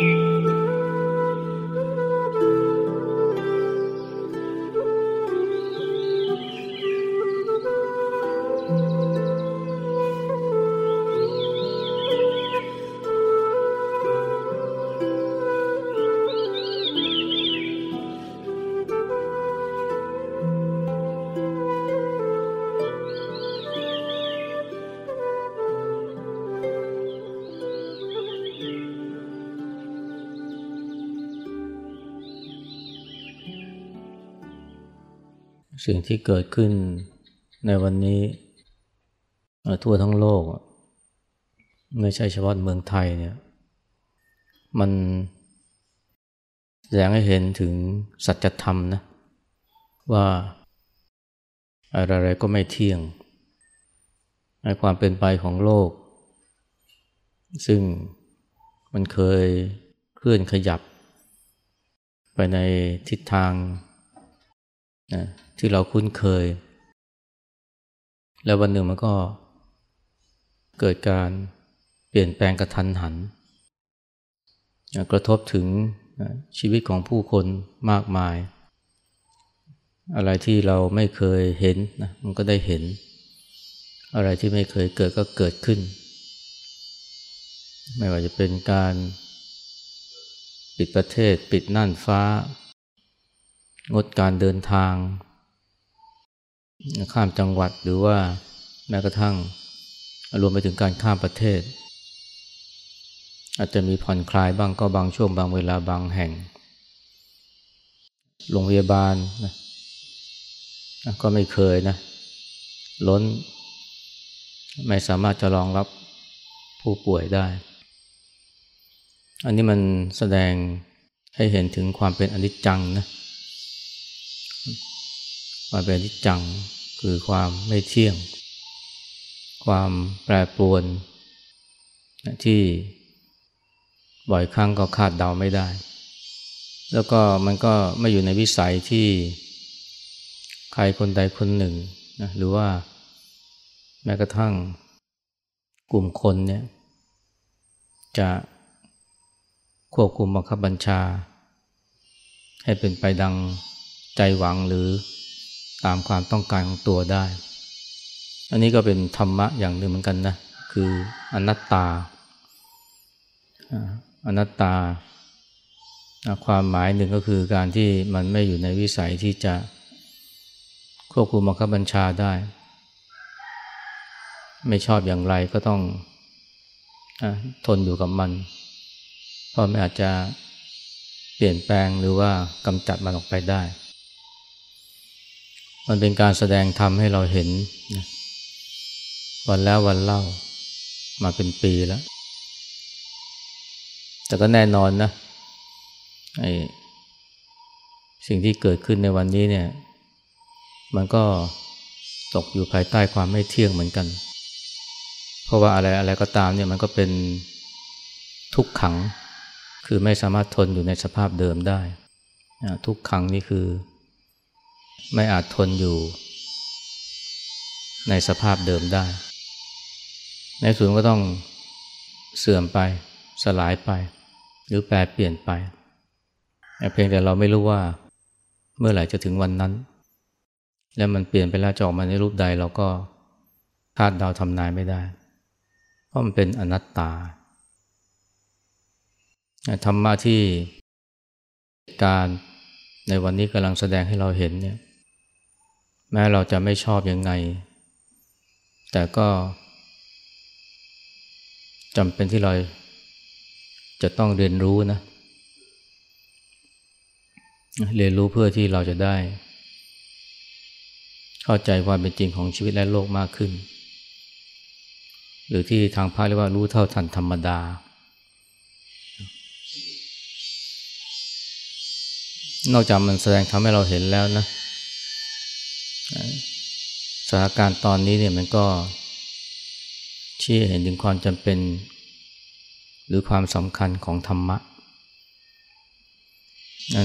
you. สิ่งที่เกิดขึ้นในวันนี้ทั่วทั้งโลก ไม่ใช่เฉพาะเมืองไทยเนี่ยมันแสดงให้เห็นถึงสัจธรรมนะว่าอะไรๆก็ไม่เที่ยงในความเป็นไปของโลก ซึ่งมันเคยเคลื่อนขยับ ไปในทิศทาง นะที่เราคุ้นเคย แล้ววันหนึ่งมันก็เกิดการเปลี่ยนแปลงกระทันหัน กระทบถึงชีวิตของผู้คนมากมาย อะไรที่เราไม่เคยเห็นนะมันก็ได้เห็น อะไรที่ไม่เคยเกิดก็เกิดขึ้น ไม่ว่าจะเป็นการปิดประเทศ ปิดน่านฟ้า งดการเดินทาง ข้ามจังหวัดหรือว่าแม้กระทั่งรวมไปถึงการข้ามประเทศ อาจจะมีผ่อนคลายบ้างก็บางช่วงบางเวลาบางแห่ง โรงพยาบาลนะก็ไม่เคยนะ ล้น ไม่สามารถจะรองรับผู้ป่วยได้ อันนี้มันแสดงให้เห็นถึงความเป็นอนิจจังนะ วามเป็นทิจังคือความไม่เที่ยง ความแปรปรวน ที่บ่อยครั้งก็คาดเดาไม่ได้ แล้วก็มันก็ไม่อยู่ในวิสัยที่ใครคนใดคนหนึ่งนะหรือว่าแม้กระทั่งกลุ่มคนเนี่ยจะควบคุมบังคับบัญชา ให้เป็นไปดังใจหวังหรือ ตามความต้องการของตัวได้ อันนี้ก็เป็นธรรมะอย่างหนึ่งเหมือนกันนะ คืออนัตตา อนัตตา ความหมายหนึ่งก็คือการที่มันไม่อยู่ในวิสัยที่จะควบคุมบังคับบัญชาได้ ไม่ชอบอย่างไรก็ต้องทนอยู่กับมัน เพราะไม่อาจจะเปลี่ยนแปลงหรือว่ากำจัดมันออกไปได้ มันเป็นการแสดงธรรมให้เราเห็นนะวันแล้ววันเล่ามาเป็นปีแล้ว แต่ก็แน่นอนนะไอ้สิ่งที่เกิดขึ้นในวันนี้เนี่ย มันก็ตกอยู่ภายใต้ความไม่เที่ยงเหมือนกัน เพราะว่าอะไรอะไรก็ตามเนี่ยมันก็เป็นทุกขัง คือไม่สามารถทนอยู่ในสภาพเดิมได้ ทุกขังนี่คือ ไม่อาจทนอยู่ ในสภาพเดิมได้ ในส่วนก็ต้องเสื่อมไป สลายไป หรือแปรเปลี่ยนไปเพียงแต่เราไม่รู้ว่าเมื่อไหร่จะถึงวันนั้น แล้วมันเปลี่ยนไปแล้วจะออกมาในรูปใดเราก็คาดเดาทำนายไม่ได้ เพราะมันเป็นอนัตตาธรรมะที่การในวันนี้กำลังแสดงให้เราเห็นเนี่ย แม้เราจะไม่ชอบยังไง แต่ก็จำเป็นที่เราจะต้องเรียนรู้นะ เรียนรู้เพื่อที่เราจะได้ เข้าใจความเป็นจริงของชีวิตและโลกมากขึ้น หรือที่ทางพระเรียกว่ารู้เท่าทันธรรมดา นอกจากมันแสดงทำให้เราเห็นแล้วนะ สถานการณ์ตอนนี้เนี่ยมันก็ชี้เห็นถึงความจำเป็น หรือความสำคัญของธรรมะ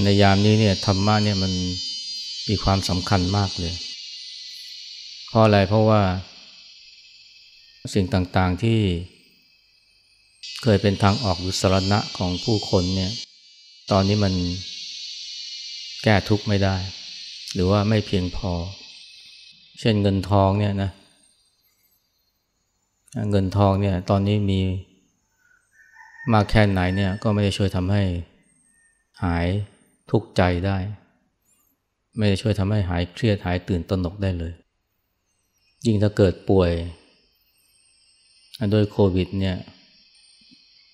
ในยามนี้เนี่ยธรรมะเนี่ยมันมีความสำคัญมากเลย เพราะอะไรเพราะว่า สิ่งต่างๆที่เคยเป็นทางออกหรือสรณะของผู้คนเนี่ย ตอนนี้มันแก้ทุกข์ไม่ได้ หรือว่าไม่เพียงพอ เช่นเงินทองเนี่ยนะเงินทองเนี่ยตอนนี้มีมากแค่ไหนเนี่ยก็ไม่ได้ช่วยทำให้หายทุกข์ใจได้ ไม่ได้ช่วยทำให้หายเครียดหายตื่นตระหนกได้เลย ยิ่งถ้าเกิดป่วยโดยโควิดเนี่ย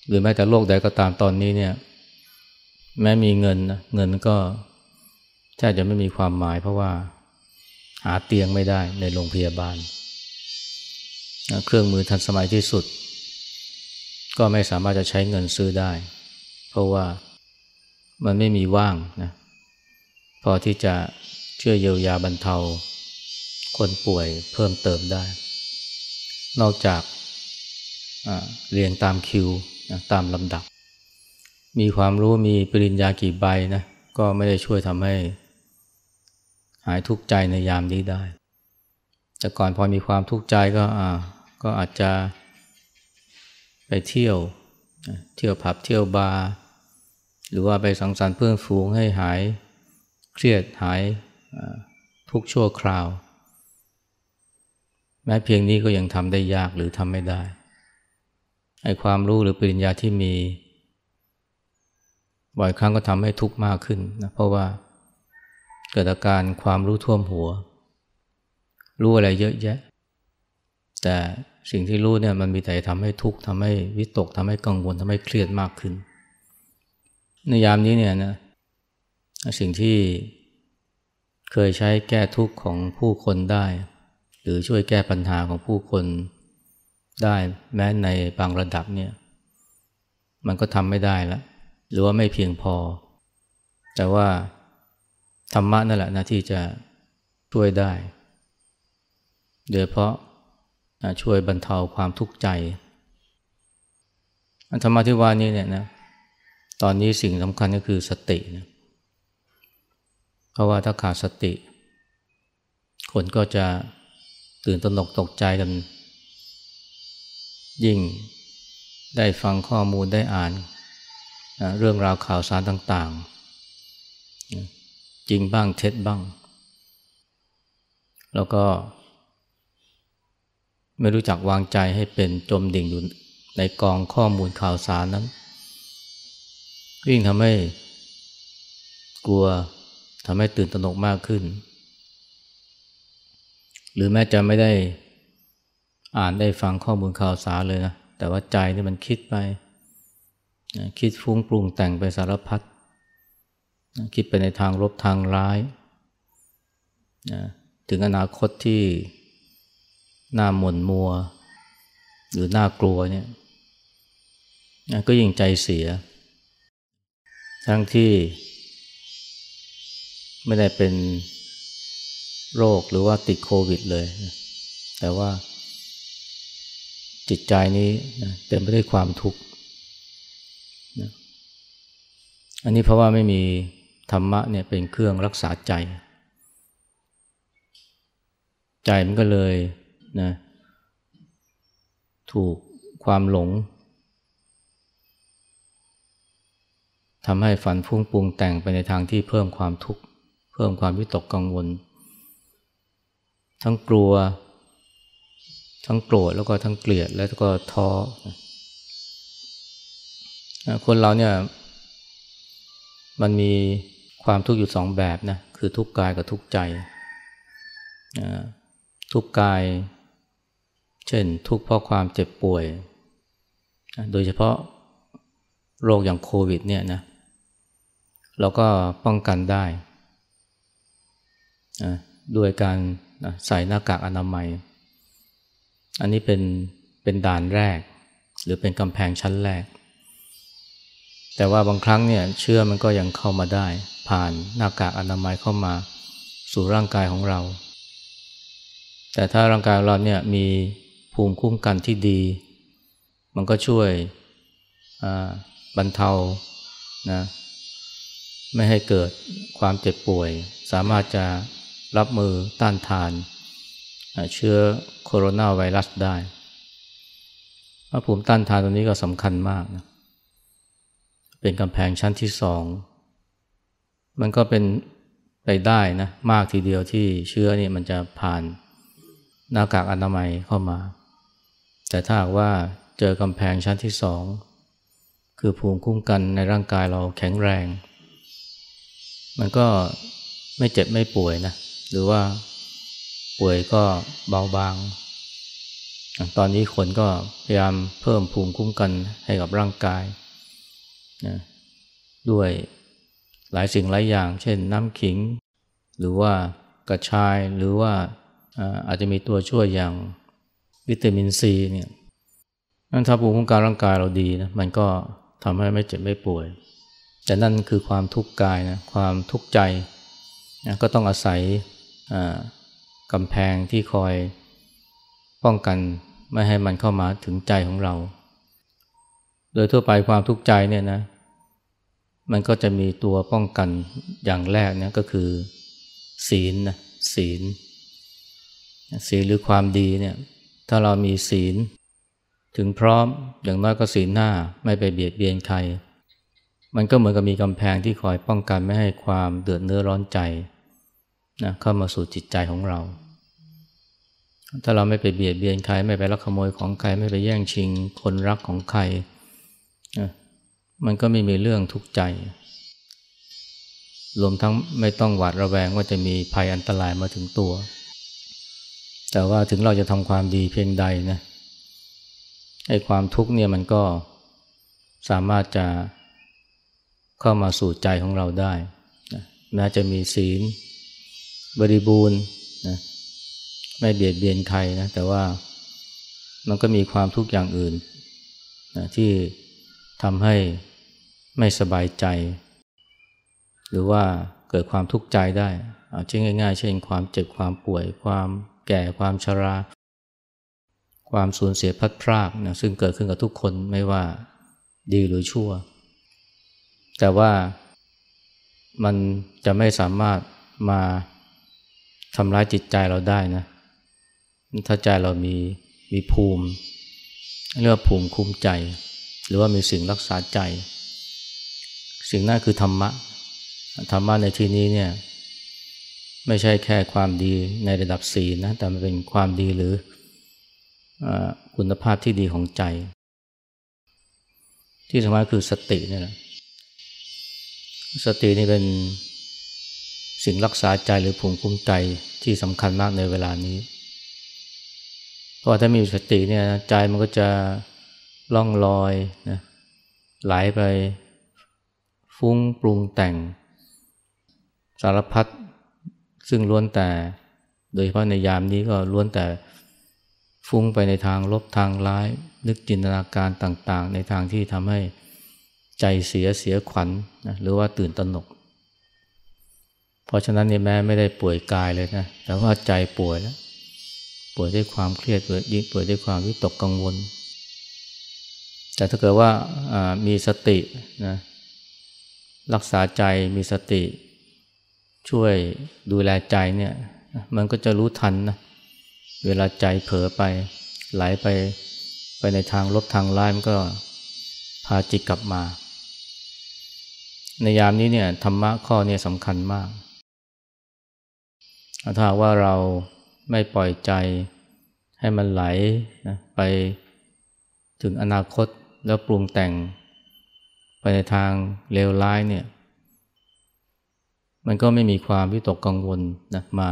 หรือแม้แต่โรคใดก็ตามตอนนี้เนี่ยแม้มีเงินนะเงินก็แทบจะไม่มีความหมายเพราะว่า หาเตียงไม่ได้ในโรงพยาบาล เครื่องมือทันสมัยที่สุด ก็ไม่สามารถจะใช้เงินซื้อได้ เพราะว่ามันไม่มีว่างนะพอที่จะช่วยเยียวยาบรรเทา คนป่วยเพิ่มเติมได้ นอกจากเรียงตามคิวตามลำดับ มีความรู้มีปริญญากี่ใบนะก็ไม่ได้ช่วยทำให้ หายทุกข์ใจในยามนี้ได้ แต่ก่อนพอมีความทุกข์ใจก็อ่าก็อาจจะไปเที่ยวเที่ยวผับเที่ยวบาร์หรือว่าไปสังสรรค์เพื่อนฝูงให้หายเครียดหายทุกชั่วคราว แม้เพียงนี้ก็ยังทำได้ยากหรือทำไม่ได้ไอ้ความรู้หรือปริญญาที่มี บ่อยครั้งก็ทำให้ทุกข์มากขึ้นนะเพราะว่า เกิดอาการความรู้ท่วมหัว รู้อะไรเยอะแยะ แต่สิ่งที่รู้เนี่ยมันมีแต่ทำให้ทุกข์ทำให้วิตกทำให้กังวลทำให้เครียดมากขึ้น ในยามนี้เนี่ยนะสิ่งที่เคยใช้แก้ทุกข์ของผู้คนได้ หรือช่วยแก้ปัญหาของผู้คนได้แม้ในบางระดับเนี่ยมันก็ทำไม่ได้แล้วหรือว่าไม่เพียงพอ แต่ว่า ธรรมะนั่นแหละนะที่จะช่วยได้ โดยเพราะช่วยบรรเทาความทุกข์ใจธรรมะที่ว่านี้เนี่ยนะตอนนี้สิ่งสำคัญก็คือสตินะเพราะว่าถ้าขาดสติ คนก็จะตื่นตระหนกตกใจกัน ยิ่งได้ฟังข้อมูลได้อ่าน เรื่องราวข่าวสารต่างๆ จริงบ้างเท็จบ้าง แล้วก็ ไม่รู้จักวางใจให้เป็นจมดิ่งอยู่ในกองข้อมูลข่าวสารนั้นยิ่งทำให้กลัวทำให้ตื่นตระหนกมากขึ้น หรือแม้จะไม่ได้อ่านได้ฟังข้อมูลข่าวสารเลยนะ แต่ว่าใจนี่มันคิดไป คิดฟุ้งปรุงแต่งไปสารพัด คิดไปในทางลบทางร้ายถึงอนาคตที่น่าหม่นมัว หรือน่ากลัวเนี่ยก็ยิ่งใจเสีย ทั้งที่ไม่ได้เป็นโรคหรือว่าติดโควิดเลย แต่ว่าจิตใจนี้นะเต็มไปด้วยความทุกข์นะอันนี้เพราะว่าไม่มี ธรรมะเนี่ยเป็นเครื่องรักษาใจ ใจมันก็เลยนะถูกความหลงทำให้ฝันฟุ้งปรุงแต่งไปในทางที่เพิ่มความทุกข์เพิ่มความวิตกกังวล ทั้งกลัว ทั้งโกรธแล้วก็ทั้งเกลียดแล้วก็ท้อคนเราเนี่ยมันมี ความทุกข์อยู่สองแบบนะคือทุกข์กายกับทุกข์ใจ ทุกข์กาย เช่นทุกข์เพราะความเจ็บป่วย โดยเฉพาะโรคอย่างโควิดเนี่ยนะเราก็ป้องกันได้ด้วยการใส่หน้ากากอนามัย อันนี้เป็นเป็นด่านแรก หรือเป็นกำแพงชั้นแรก แต่ว่าบางครั้งเนี่ยเชื้อมันก็ยังเข้ามาได้ ผ่านหน้ากากอนามัยเข้ามาสู่ร่างกายของเรา แต่ถ้าร่างกายเราเนี่ยมีภูมิคุ้มกันที่ดี มันก็ช่วยบรรเทานะไม่ให้เกิดความเจ็บป่วย สามารถจะรับมือต้านทาน เชื้อโคโรนาไวรัสได้ ภูมิต้านทานตัวนี้ก็สำคัญมากนะ เป็นกำแพงชั้นที่สอง มันก็เป็นไปได้นะมากทีเดียวที่เชื้อนี่มันจะผ่านหน้ากากอนามัยเข้ามา แต่ถ้าว่าเจอกำแพงชั้นที่สอง คือภูมิคุ้มกันในร่างกายเราแข็งแรง มันก็ไม่เจ็บไม่ป่วยนะ หรือว่าป่วยก็เบาบาง ตอนนี้คนก็พยายามเพิ่มภูมิคุ้มกันให้กับร่างกาย นะด้วยหลายสิ่งหลายอย่าง เช่นน้ำขิง หรือว่ากระชายหรือว่าอาจจะมีตัวช่วยอย่างวิตามินซีเนี่ยนั่นถ้าภูมิคุ้มกันร่างกายเราดีนะมันก็ทำให้ไม่เจ็บไม่ป่วย แต่นั่นคือความทุกข์กายนะความทุกข์ใจนะก็ต้องอาศัยกำแพงที่คอยป้องกันไม่ให้มันเข้ามาถึงใจของเรา โดยทั่วไปความทุกข์ใจเนี่ยนะ มันก็จะมีตัวป้องกันอย่างแรกเนี่ยก็คือ ศีลนะศีล ศีลหรือความดีเนี่ยถ้าเรามีศีล ถึงพร้อมอย่างน้อยก็ศีลหน้าไม่ไปเบียดเบียนใคร มันก็เหมือนกับมีกำแพงที่คอยป้องกันไม่ให้ความเดือดเนื้อร้อนใจนะเข้ามาสู่จิตใจของเรา ถ้าเราไม่ไปเบียดเบียนใคร ไม่ไปลักขโมยของใคร ไม่ไปแย่งชิงคนรักของใครนะ มันก็ไม่มีเรื่องทุกข์ใจ รวมทั้งไม่ต้องหวาดระแวงว่าจะมีภัยอันตรายมาถึงตัว แต่ว่าถึงเราจะทำความดีเพียงใดนะไอ้ความทุกข์เนี่ยมันก็สามารถจะเข้ามาสู่ใจของเราได้นะแม้จะมีศีล บริบูรณ์นะไม่เบียดเบียนใครนะแต่ว่ามันก็มีความทุกข์อย่างอื่นนะที่ทำให้ ไม่สบายใจ หรือว่าเกิดความทุกข์ใจได้เอาเช่นง่าย ๆ เช่นความเจ็บความป่วย ความแก่ความชรา ความสูญเสียพัดพรากนะซึ่งเกิดขึ้นกับทุกคนไม่ว่าดีหรือชั่ว แต่ว่ามันจะไม่สามารถมาทำร้ายจิตใจเราได้นะถ้าใจเรามีมีภูมิเรียกว่าภูมิคุ้มใจ หรือว่ามีสิ่งรักษาใจ สิ่งนั้นคือธรรมะ ธรรมะในที่นี้เนี่ยไม่ใช่แค่ความดีในระดับศีลนะ แต่มันเป็นความดีหรืออคุณภาพที่ดีของใจ ที่สำคัญคือสตินี่แหละสตินี่เป็นสิ่งรักษาใจหรือภูมิคุ้มใจที่สำคัญมากในเวลานี้ เพราะถ้ามีสติเนี่ยใจมันก็จะล่องลอยนะไหลไป ฟุ้งปรุงแต่ง สารพัดซึ่งล้วนแต่ โดยเฉพาะในยามนี้ก็ล้วนแต่ฟุ้งไปในทางลบทางร้าย นึกจินตนาการต่างๆ ในทางที่ทำให้ใจเสียเสียขวัญนะหรือว่าตื่นตระหนก เพราะฉะนั้นนี่แม้ไม่ได้ป่วยกายเลยนะแต่ว่าใจป่วยแล้วป่วยด้วยความเครียดป่วยยิ่งป่วยด้วยความวิตกกังวล แต่ถ้าเกิดว่ามีสตินะ รักษาใจมีสติ ช่วยดูแลใจเนี่ยมันก็จะรู้ทันนะเวลาใจเผลอไปไหลไปไปในทางลบทางร้ายมันก็พาจิตกลับมา ในยามนี้เนี่ยธรรมะข้อนี้สำคัญมาก ถ้าว่าเราไม่ปล่อยใจให้มันไหลนะไปถึงอนาคตแล้วปรุงแต่ง ไปในทางเลวร้ายเนี่ย มันก็ไม่มีความวิตกกังวลนะมา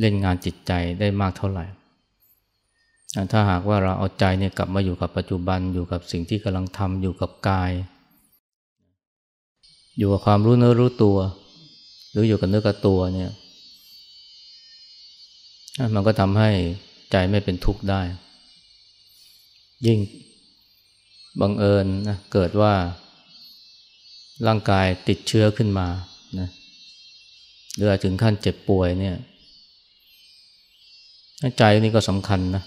เล่นงานจิตใจได้มากเท่าไหร่ ถ้าหากว่าเราเอาใจเนี่ยกลับมาอยู่กับปัจจุบันอยู่กับสิ่งที่กำลังทำอยู่กับกาย อยู่กับความรู้เนื้อรู้ตัว หรืออยู่กับเนื้อกับตัวเนี่ยมันก็ทำให้ใจไม่เป็นทุกข์ได้ ยิ่ง บังเอิญนะเกิดว่า ร่างกายติดเชื้อขึ้นมานะหรือถึงขั้นเจ็บป่วยเนี่ยใจนี่ก็สำคัญนะ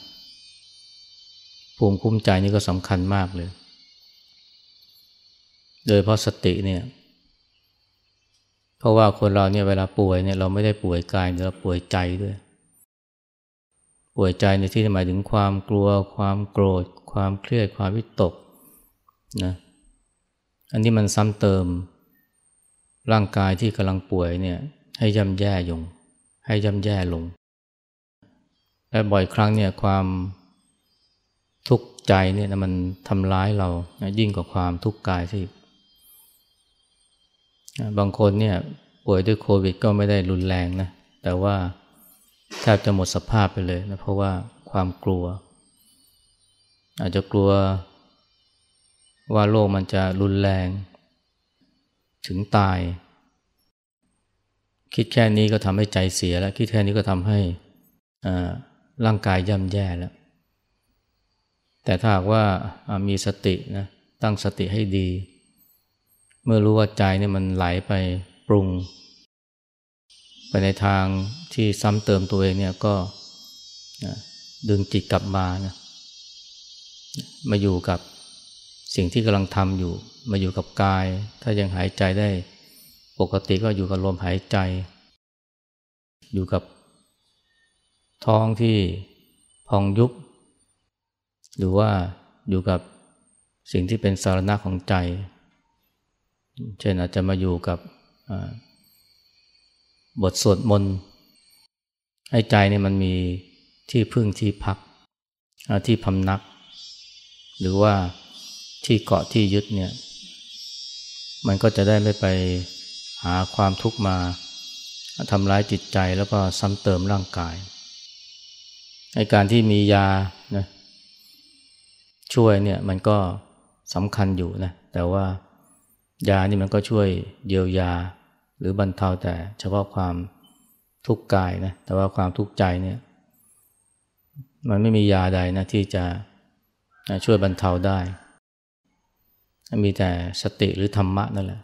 ภูมิคุ้มใจนี่ก็สำคัญมากเลย โดยเพราะสติเนี่ย เพราะว่าคนเราเนี่ยเวลาป่วยเนี่ยเราไม่ได้ป่วยกายเราป่วยใจด้วย ป่วยใจในที่หมายถึงความกลัว ความโกรธ ความเครียดความวิตก นะอันนี้มันซ้ำเติมร่างกายที่กำลังป่วยเนี่ยให้ย่ำแย่ยง ให้ย่ำแย่ลง และบ่อยครั้งเนี่ยความทุกข์ใจเนี่ยมันทำร้ายเรายิ่งกว่าความทุกข์กายที่บางคนเนี่ยป่วยด้วยโควิดก็ไม่ได้รุนแรงนะ แต่ว่าแทบจะหมดสภาพไปเลยนะเพราะว่าความกลัว อาจจะกลัว ว่าโรคมันจะรุนแรง ถึงตาย คิดแค่นี้ก็ทำให้ใจเสียแล้ว คิดแค่นี้ก็ทำให้ร่างกายย่ำแย่แล้ว แต่ถ้าหากว่ามีสตินะตั้งสติให้ดี เมื่อรู้ว่าใจเนี่ยมันไหลไปปรุง ไปในทางที่ซ้ำเติมตัวเองเนี่ยก็ดึงจิตกลับมานะมาอยู่กับ สิ่งที่กำลังทำอยู่ มาอยู่กับกาย ถ้ายังหายใจได้ ปกติก็อยู่กับลมหายใจ อยู่กับท้องที่พองยุบ หรือว่าอยู่กับสิ่งที่เป็นสารณะของใจ เช่นอาจจะมาอยู่กับบทสวดมนต์ให้ใจนี่มันมีที่พึ่งที่พักที่พำนัก หรือว่า ที่เกาะที่ยึดเนี่ย มันก็จะได้ไม่ไปหาความทุกข์มาทำร้ายจิตใจแล้วก็ซ้ำเติมร่างกายในการที่มียานะช่วยเนี่ยมันก็สำคัญอยู่นะแต่ว่ายานี่มันก็ช่วยเยียวยา หรือบรรเทาแต่เฉพาะความทุกข์กายนะแต่ว่าความทุกข์ใจเนี่ย มันไม่มียาใดนะที่จะช่วยบรรเทาได้ มีแต่สติหรือธรรมะนั่นแหละ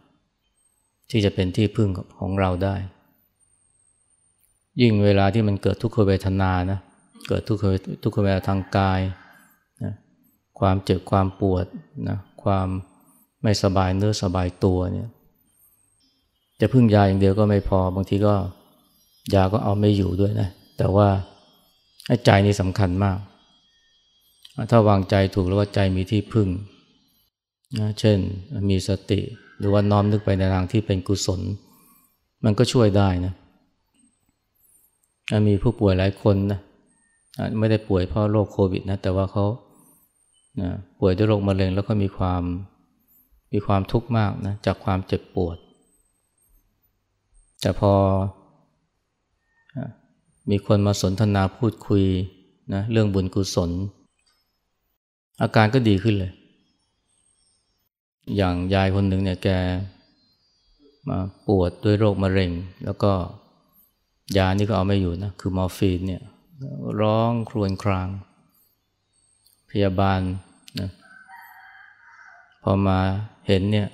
ที่จะเป็นที่พึ่งของเราได้ ยิ่งเวลาที่มันเกิดทุกขเวทนานะเกิดทุกขทุกขเวทนาทางกายนะความเจ็บความปวดนะความไม่สบายเนื้อสบายตัวเนี่ยจะพึ่งยาอย่างเดียวก็ไม่พอบางทีก็ยาก็เอาไม่อยู่ด้วยนะ แต่ว่าใจนี่สำคัญมาก ถ้าวางใจถูกแล้วว่าใจมีที่พึ่ง นะเช่นมีสติ หรือว่าน้อมนึกไปในทางที่เป็นกุศล มันก็ช่วยได้นะมีผู้ป่วยหลายคนนะไม่ได้ป่วยเพราะโรคโควิดนะแต่ว่าเขานะป่วยด้วยโรคมะเร็งแล้วก็มีความมีความทุกข์มากนะจากความเจ็บปวด แต่พอมีคนมาสนทนาพูดคุยนะเรื่องบุญกุศล อาการก็ดีขึ้นเลย อย่างยายคนหนึ่งเนี่ยแกมาปวดด้วยโรคมะเร็ง แล้วก็ยานี่ก็เอาไม่อยู่นะคือมอร์ฟีนเนี่ยร้องครวญคราง พยาบาลนะพอมาเห็นเนี่ย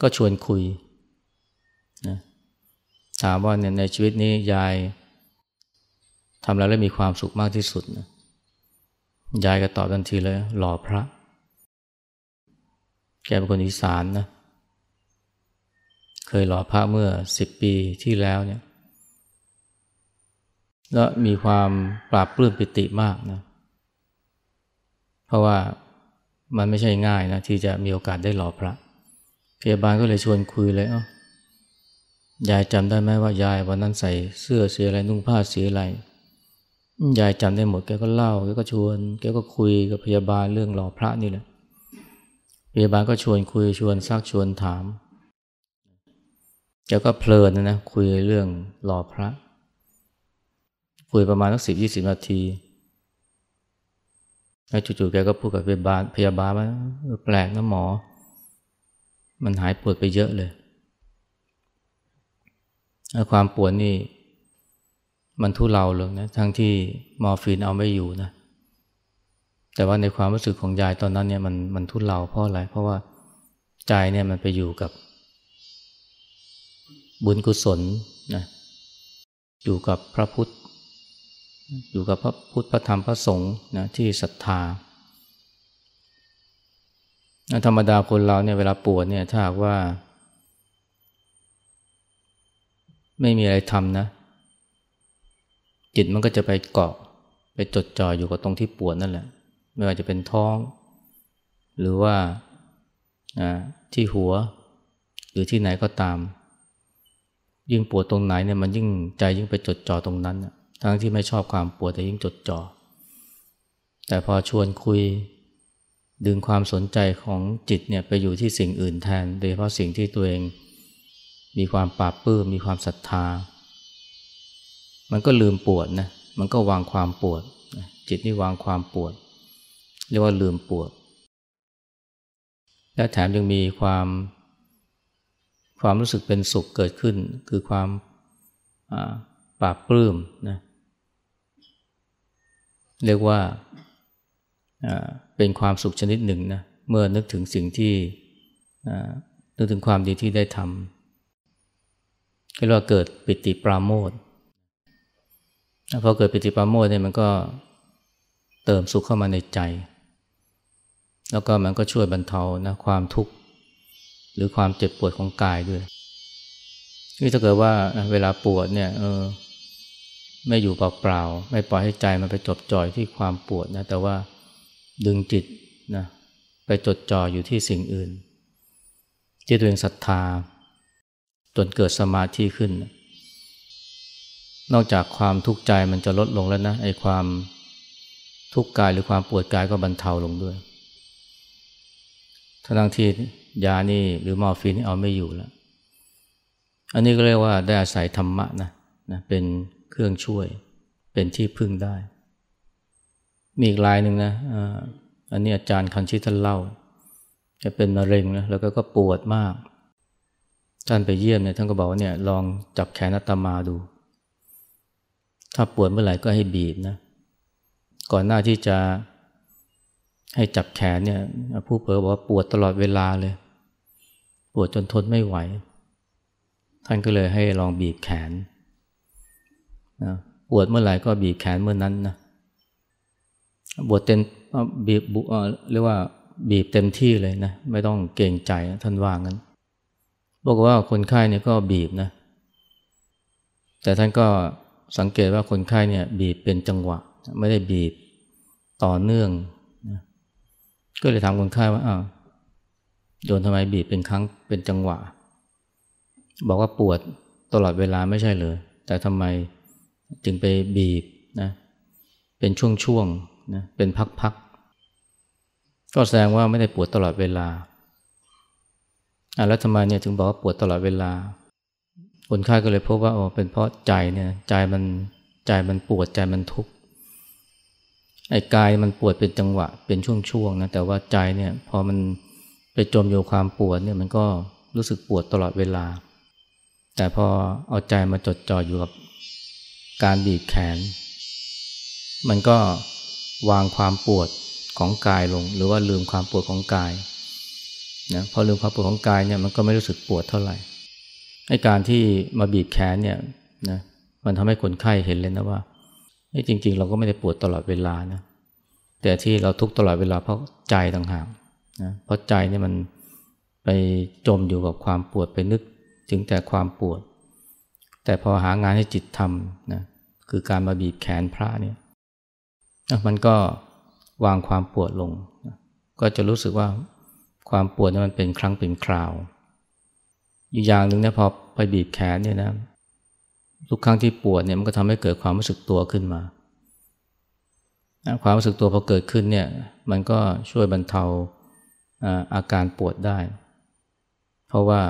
ก็ชวนคุยนะถามว่าเนี่ยในชีวิตนี้ยายทำอะไรแล้วมีความสุขมากที่สุดนะยายก็ตอบทันทีเลย หล่อพระ แกเป็นคนอีสานนะ เคยหล่อพระเมื่อสิบปีที่แล้วเนี่ย แล้วมีความปราบปลื้มปิติมากนะ เพราะว่ามันไม่ใช่ง่ายนะ ที่จะมีโอกาสได้หล่อพระ พยาบาลก็เลยชวนคุยเลยเอ้ายายจำได้ไหมว่ายายวันนั้นใส่เสื้อสีอะไรนุ่งผ้าสีอะไรยายจำได้หมดแกก็เล่าแกก็ชวน แกก็คุยกับพยาบาลเรื่องหล่อพระนี่แหละ พยาบาลก็ชวนคุยชวนซักชวนถามแกก็เพลินนะนะคุยเรื่องหล่อพระ คุยประมาณสักสิบยี่สิบนาทีแล้วจู่ๆแกก็พูดกับพยาบาลพยาบาลว่าแปลกนะหมอ มันหายปวดไปเยอะเลยความปวดนี่ มันทุเลาลยนะทั้งที่มอร์ฟีนเอาไม่อยู่นะ แต่ว่าในความรู้สึกของยายตอนนั้นเนี่ยมันมันทุเลาเพราะอะไร เพราะว่าใจเนี่ยมันไปอยู่กับ บุญกุศลนะอยู่กับพระพุทธ อยู่กับพระพุทธพระธรรมพระสงฆ์นะที่ศรัทธาธรรมดาคนเราเนี่ยเวลาปวดเนี่ยถ้าหากว่า ไม่มีอะไรทำนะ จิตมันก็จะไปเกาะไปจดจ่ออยู่กับตรงที่ปวดนั่นแหละ ไม่ว่าจะเป็นท้อง หรือว่าที่หัว หรือที่ไหนก็ตาม ยิ่งปวดตรงไหนเนี่ยมันยิ่งใจยิ่งไปจดจ่อตรงนั้นทั้งที่ไม่ชอบความปวดแต่ยิ่งจดจ่อแต่พอชวนคุยดึงความสนใจของจิตเนี่ยไปอยู่ที่สิ่งอื่นแทน โดยเฉพาะสิ่งที่ตัวเองมีความปราบปื้มมีความศรัทธา มันก็ลืมปวดนะ มันก็วางความปวด จิตนี่วางความปวด รียกว่าลืมปวด และแถมยังมีความความรู้สึกเป็นสุขเกิดขึ้น คือความปราบปลื้มนะเรียกว่าเป็นความสุขชนิดหนึ่งนะเมื่อนึกถึงสิ่งที่นึกถึงความดีที่ได้ทำเรียกว่าเกิดปิติปราโมทพอเกิดปิติปราโมทเนี่ยมันก็เติมสุขเข้ามาในใจ แล้วก็มันก็ช่วยบรรเทานะความทุกข์หรือความเจ็บปวดของกายด้วยนี่ถ้าเกิดว่าเวลาปวดเนี่ยเออไม่อยู่เปล่าๆไม่ปล่อยให้ใจมันไปจบจ่อยที่ความปวดนะแต่ว่าดึงจิตนะไปจดจ่ออยู่ที่สิ่งอื่น ที่ตัวเองศรัทธา จนเกิดสมาธิขึ้น นอกจากความทุกข์ใจมันจะลดลงแล้วนะไอ้ความทุกข์กายหรือความปวดกายก็บรรเทาลงด้วย ทั้งที่ยานี่หรือมอร์ฟีนเอาไม่อยู่แล้ว อันนี้ก็เรียกว่าได้อาศัยธรรมะนะนะเป็นเครื่องช่วย เป็นที่พึ่งได้ มีอีกลายหนึ่งนะอันนี้อาจารย์คันชิท่านเล่า จะเป็นมะเร็งนะแล้วก็ก็ปวดมาก ท่านไปเยี่ยมเนี่ยท่านก็บอกว่าเนี่ยลองจับแขนอาตมาดู ถ้าปวดเมื่อไหร่ก็ให้บีบนะ ก่อนหน้าที่จะ ให้จับแขนเนี่ยผู้เผยบอกว่าปวดตลอดเวลาเลย ปวดจนทนไม่ไหว ท่านก็เลยให้ลองบีบแขนนะปวดเมื่อไหร่ก็บีบแขนเมื่อนั้นนะบวชเต็มบีบเรียกว่าบีบเต็มที่เลยนะ ไม่ต้องเกรงใจท่านว่างั้นบอกว่าคนไข้เนี่ยก็บีบนะ แต่ท่านก็สังเกตว่าคนไข้เนี่ยบีบเป็นจังหวะ ไม่ได้บีบต่อเนื่อง ก็เลยถามคนไข้ว่าอ้าวโยนทำไมบีบเป็นครั้งเป็นจังหวะ บอกว่าปวดตลอดเวลาไม่ใช่เลย แต่ทำไมจึงไปบีบนะเป็นช่วงๆนะเป็นพักๆก็แสดงว่าไม่ได้ปวดตลอดเวลาอะแล้วทำไมเนี่ยถึงบอกว่าปวดตลอดเวลา คนไข้ก็เลยพบว่าโอเป็นเพราะใจเนี่ยใจมันใจมันปวดใจมันทุกข์ ไอ้กายมันปวดเป็นจังหวะเป็นช่วงๆนะแต่ว่าใจเนี่ยพอมันไปจมอยู่ความปวดเนี่ยมันก็รู้สึกปวดตลอดเวลา แต่พอเอาใจมาจดจ่ออยู่กับการบีบแขน มันก็วางความปวดของกายลง หรือว่าลืมความปวดของกายนะพอลืมความปวดของกายเนี่ยมันก็ไม่รู้สึกปวดเท่าไหร่ไอ้การที่มาบีบแขนเนี่ยนะมันทำให้คนไข้เห็นเลยนะว่า จริง ๆ เราก็ไม่ได้ปวดตลอดเวลานะแต่ที่เราทุกตลอดเวลาเพราะใจต่างหากนะเพราะใจเนี่ยมันไปจมอยู่กับความปวดไปนึกถึงแต่ความปวด แต่พอหางานให้จิตทำนะคือการมาบีบแขนพระเนี่ยมันก็วางความปวดลง ก็จะรู้สึกว่าความปวดนั้นมันเป็นครั้งเป็นคราวอีกอย่างหนึ่งเนี่ยพอไปบีบแขนเนี่ยนะ ทุกครั้งที่ปวดเนี่ยมันก็ทำให้เกิดความรู้สึกตัวขึ้นมา ความรู้สึกตัวพอเกิดขึ้นเนี่ยมันก็ช่วยบรรเทาอาการปวดได้ เพราะว่า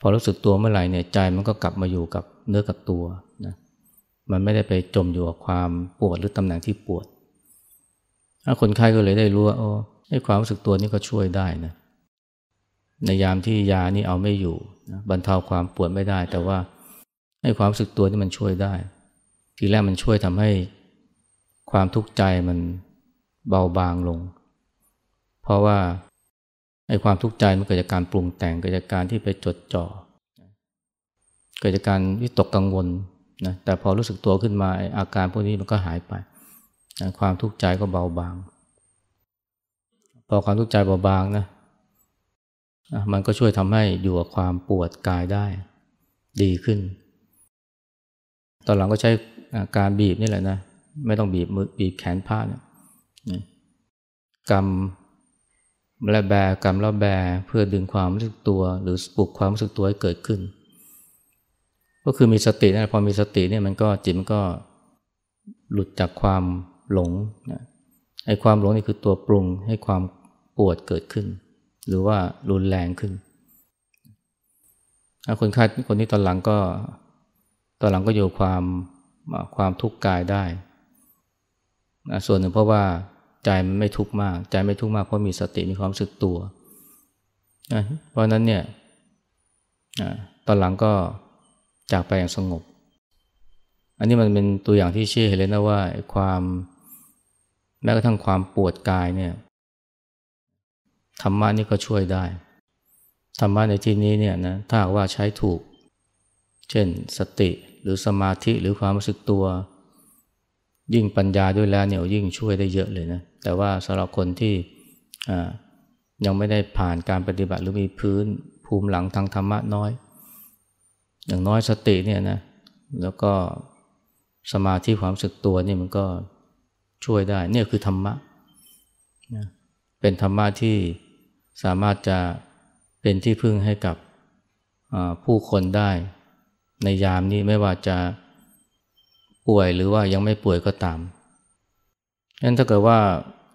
พอรู้สึกตัวเมื่อไหร่เนี่ยใจมันก็กลับมาอยู่กับเนื้อกับตัวนะมันไม่ได้ไปจมอยู่กับความปวดหรือตำแหน่งที่ปวดคนไข้ก็เลยได้รู้ว่าโอ้ให้ความรู้สึกตัวนี้ก็ช่วยได้นะในยามที่ยานี่เอาไม่อยู่นะบรรเทาความปวดไม่ได้ แต่ว่า ให้ความรู้สึกตัวนี่มันช่วยได้ ทีแรกมันช่วยทำให้ความทุกข์ใจมันเบาบางลง เพราะว่าไอ้ความทุกข์ใจมันเกิดจากการปรุงแต่งเกิดจากการที่ไปจดจ่อเกิดจากการวิตกกังวลนะแต่พอรู้สึกตัวขึ้นมาอาการพวกนี้มันก็หายไปความทุกข์ใจก็เบาบาง พอความทุกข์ใจเบาบางนะมันก็ช่วยทำให้อยู่กับความปวดกายได้ดีขึ้น ตอนหลังก็ใช้การบีบนี่แหละนะไม่ต้องบีบมือบีบแขนผ้าเนี่ยกรรมและแบกรรมแล้วแบเพื่อดึงความรู้สึกตัว หรือปลุกความรู้สึกตัวให้เกิดขึ้น ก็คือมีสตินะพอมีสติเนี่ยมันก็จิตมันก็หลุดจากความหลงนะไอ้ความหลงนี่คือตัวปรุงให้ความปวดเกิดขึ้น หรือว่ารุนแรงขึ้นคนไข้คนนี้ตอนหลังก็ ตอนหลังก็อยู่ความความทุกข์กายได้ ส่วนหนึ่งเพราะว่าใจมันไม่ทุกข์มาก ใจไม่ทุกข์มากเพราะมีสติมีความสึกตัว เพราะนั้นเนี่ยตอนหลังก็จากไปอย่างสงบ อันนี้มันเป็นตัวอย่างที่เชื่อเห็นเลยนะว่าความแม้กระทั่งความปวดกายเนี่ยธรรมะนี่ก็ช่วยได้ธรรมะในที่นี้เนี่ยนะถ้าว่าใช้ถูก เช่นสติหรือสมาธิหรือความรู้สึกตัว ยิ่งปัญญาด้วยแล้วเนี่ยยิ่งช่วยได้เยอะเลยนะ แต่ว่าสำหรับคนที่ยังไม่ได้ผ่านการปฏิบัติหรือมีพื้นภูมิหลังทางธรรมะน้อย อย่างน้อยสติเนี่ยนะแล้วก็สมาธิความสึกตัวนี่มันก็ช่วยได้เนี่ยคือธรรมะนะเป็นธรรมะที่สามารถจะเป็นที่พึ่งให้กับผู้คนได้ ในยามนี้ไม่ว่าจะป่วยหรือว่ายังไม่ป่วยก็ตามงั้นถ้าเกิดว่า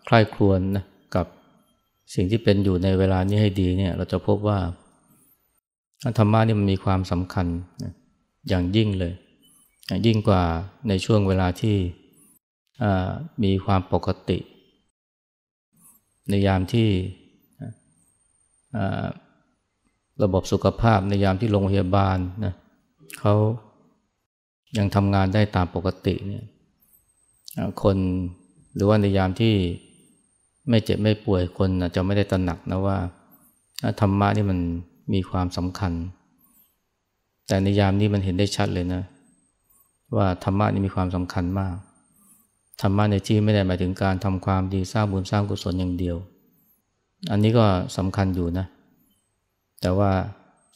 ใคร่ครวญนะกับสิ่งที่เป็นอยู่ในเวลานี้ให้ดีเนี่ยเราจะพบว่าธรรมะนี่มันมีความสำคัญนะอย่างยิ่งเลย ยิ่งกว่าในช่วงเวลาที่มีความปกติ ในยามที่ระบบสุขภาพในยามที่โรงพยาบาลนะ เขายังทำงานได้ตามปกติเนี่ยคนหรือว่าในยามที่ไม่เจ็บไม่ป่วยคนจะไม่ได้ตระหนักนะว่าธรรมะนี่มันมีความสำคัญ แต่ในยามนี้มันเห็นได้ชัดเลยนะ ว่าธรรมะนี่มีความสำคัญมากธรรมะในที่ไม่ได้หมายถึงการทำความดีสร้างบุญสร้างกุศลอย่างเดียว อันนี้ก็สำคัญอยู่นะ แต่ว่า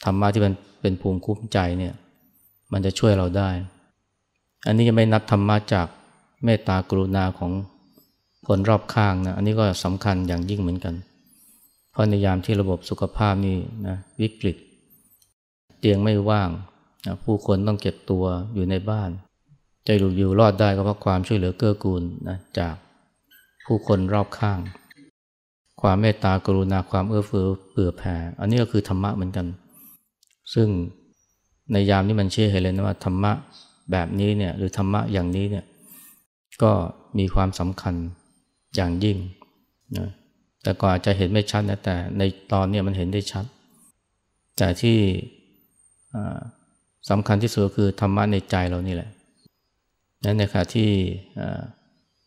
ธรรมะที่มันเป็นภูมิคุ้มใจเนี่ย มันจะช่วยเราได้ อันนี้ยังไม่นับธรรมะจากเมตตากรุณาของคนรอบข้างนะ อันนี้ก็สำคัญอย่างยิ่งเหมือนกัน เพราะในยามที่ระบบสุขภาพนี่นะวิกฤต เตียงไม่ว่างนะผู้คนต้องเก็บตัวอยู่ในบ้าน จะอยู่อยู่รอดได้ก็เพราะความช่วยเหลือเกื้อกูลนะจากผู้คนรอบข้าง ความเมตตากรุณาความเอื้อเฟื้อเผื่อแผ่ อันนี้ก็คือธรรมะเหมือนกัน ซึ่ง ในยามนี้มันเชื่อเห็นเลยนะว่าธรรมะแบบนี้เนี่ยหรือธรรมะอย่างนี้เนี่ยก็มีความสำคัญอย่างยิ่งนะแต่ก่อนอาจจะเห็นไม่ชัดนะแต่ในตอนนี้มันเห็นได้ชัด แต่ที่สำคัญที่สุดคือธรรมะในใจเรานี่แหละนั่นในขณะที่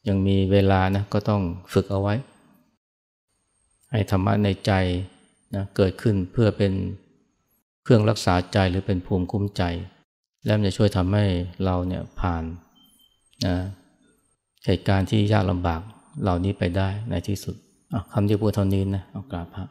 ยังมีเวลานะก็ต้องฝึกเอาไว้ ให้ธรรมะในใจนะเกิดขึ้นเพื่อเป็น เครื่องรักษาใจหรือเป็นภูมิคุ้มใจ และมันจะช่วยทำให้เราเนี่ยผ่านนะเหตุการณ์ที่ยากลำบากเหล่านี้ไปได้ในที่สุดคำที่พูดเท่านี้นะเอากราบพระ